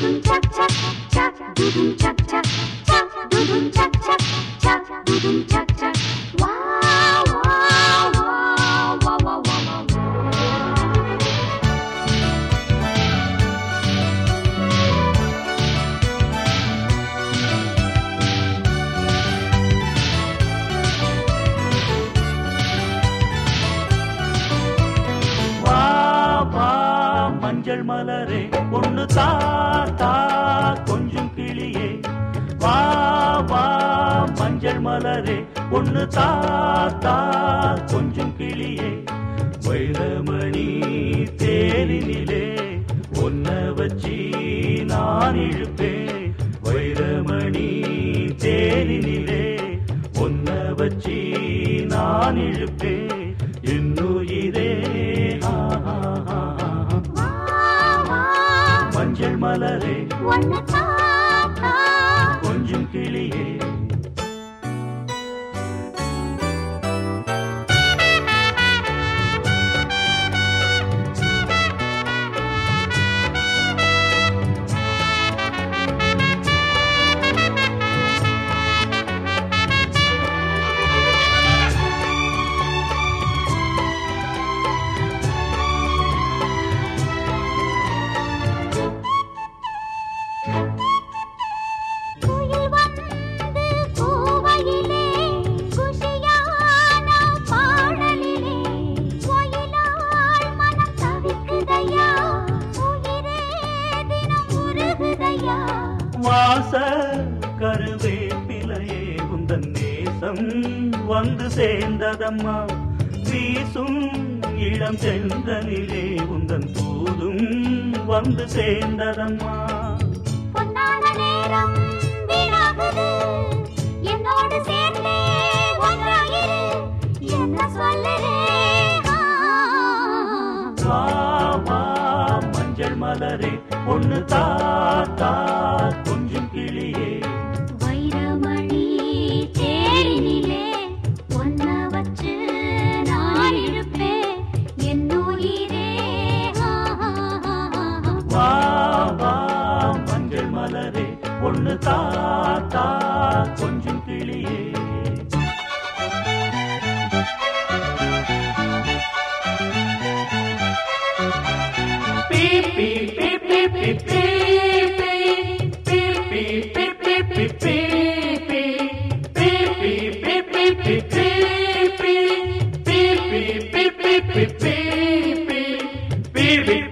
doo cha cha cha doo doo cha cha cha doo doo cha cha cha doo doo cha மஞ்சள் மலரே. ஒன்று தாத்தா கொஞ்சம் கிளியே. வா வா மஞ்சள் மலரே. ஒன்று தாத்தா கொஞ்சம் கிளியே. வைரமணி தேரினிலே ஒன்ன வச்சி நான் இழுப்பேன். வைரமணி தேரினிலே ஒன்ன வச்சி நான் இழுப்பேன். one more time. வந்து சேர்ந்ததம்மா. வீசும் இளம் செந்தனிலே உந்தன் தூதும் வந்து சேர்ந்ததம்மா. பொன்னான நேரம் வீணாகுது. என்னோடு ஒன்று தாத்தா கொஞ்சம் கிளியே. பீ பீ பீ பீ பீ.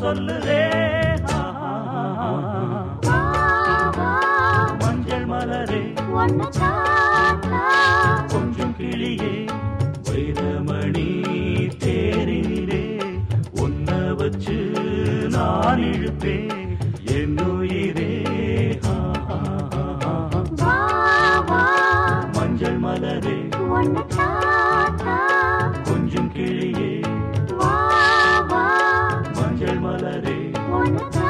சொல்லுதே. மஞ்சள் மலரே. கொஞ்சம் கிளியே. வைரமணி தேரிலே ஒன்ன வச்சு நான் இழுப்பேன். என்னுயிரே மஞ்சள் மலரே. ஒன்னு one.